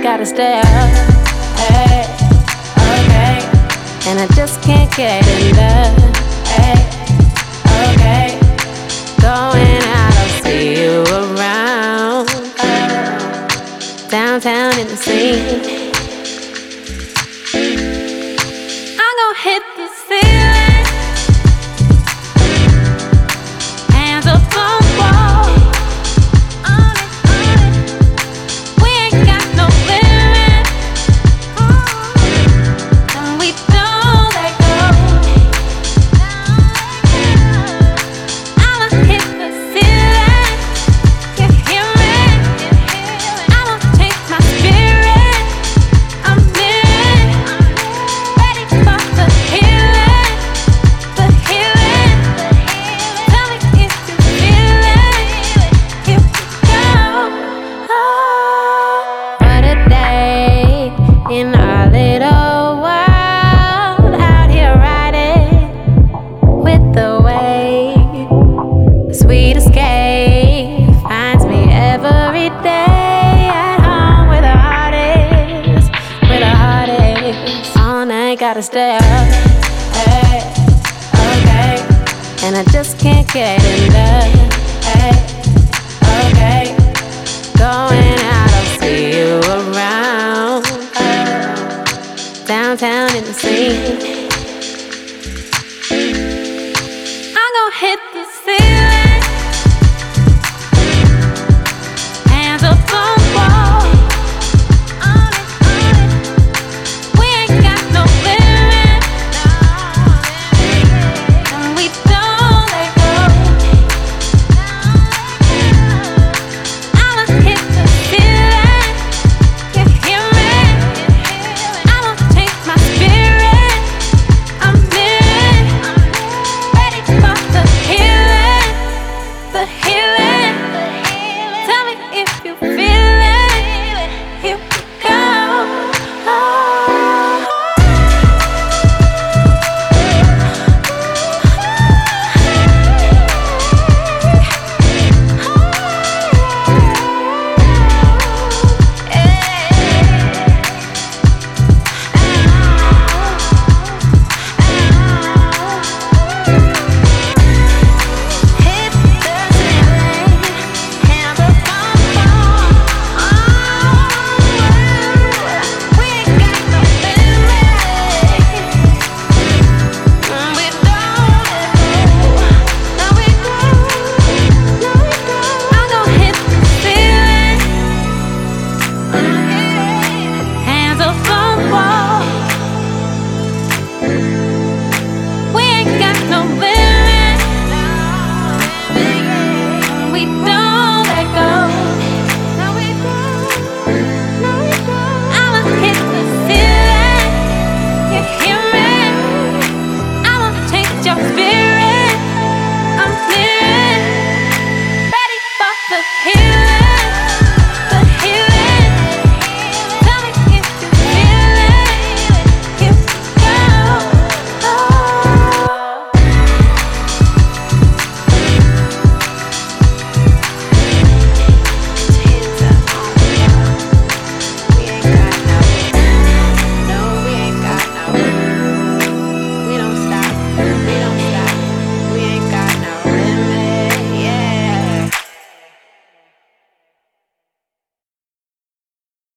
gotta stay up. Hey, okay. And I just can't get enough. Hey, okay. Going out, I'll see you around. Downtown in the scene. Gotta stay up. Hey, okay. And I just can't get enough. Hey, okay. Going out, I'll see you around. Downtown in the scene.